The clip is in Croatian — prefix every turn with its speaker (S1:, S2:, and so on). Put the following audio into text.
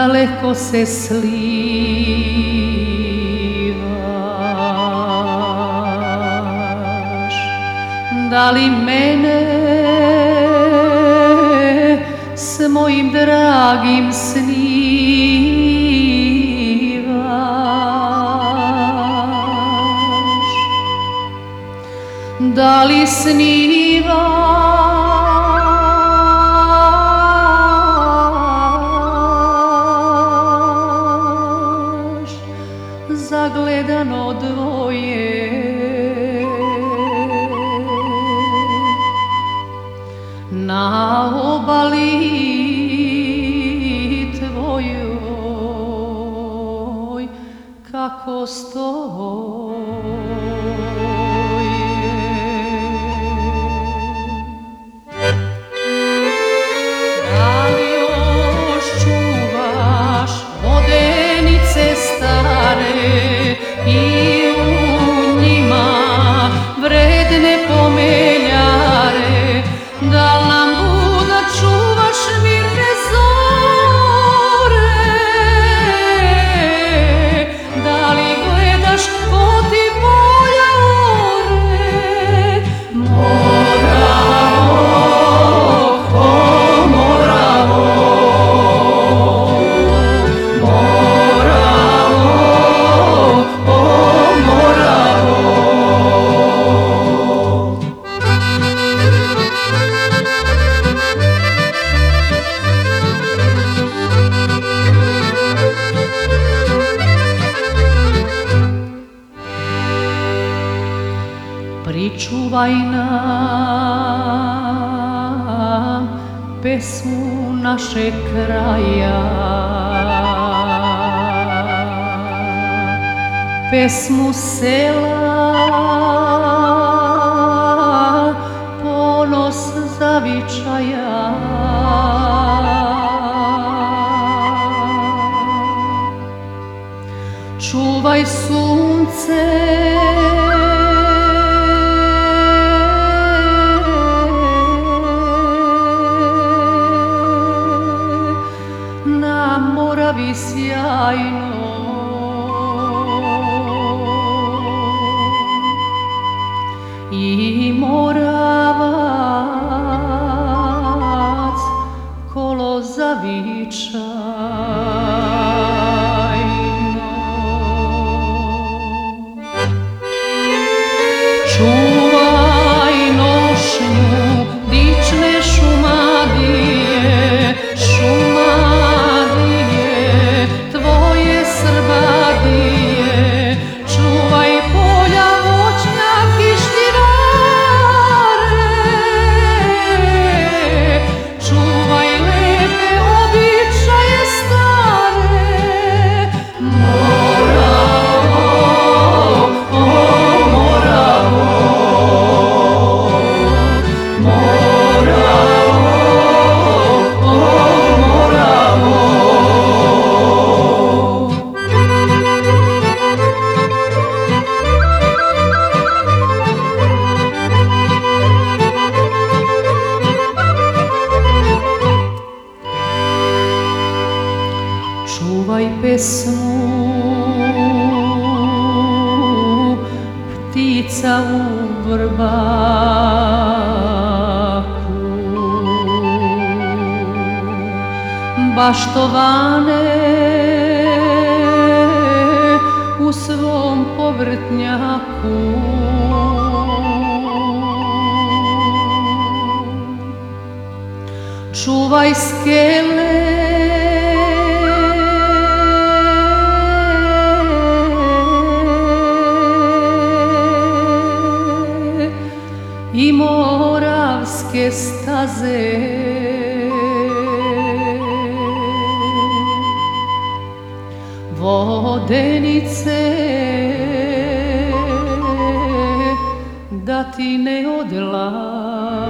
S1: daleko se slivaš. Da li mene s mojim dragim snivaš? Da li snivaš acostó. Nam pesmu našeg kraja. Pesmu sela Ponos zavičaja. Čuvaj sunce i moravac kolo zavičajno Čuvaj pesmu. Ptica u vrbaku. Baštovane u svom povrtnjaku. Čuvaj skele Vodenice da ti ne odlazim